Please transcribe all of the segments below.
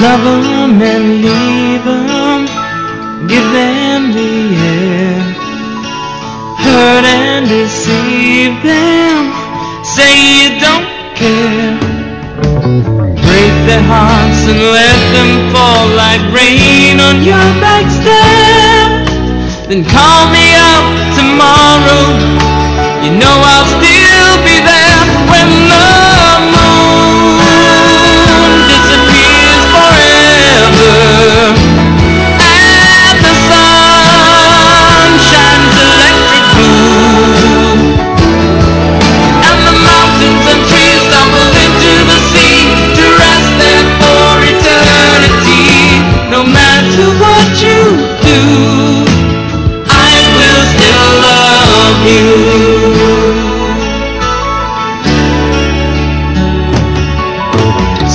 Love them and leave them, give them the air. Hurt and deceive them, say you don't care. Break their hearts and let them fall like rain on your back step. Then call me.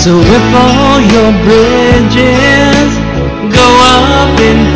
So if all your bridges go up in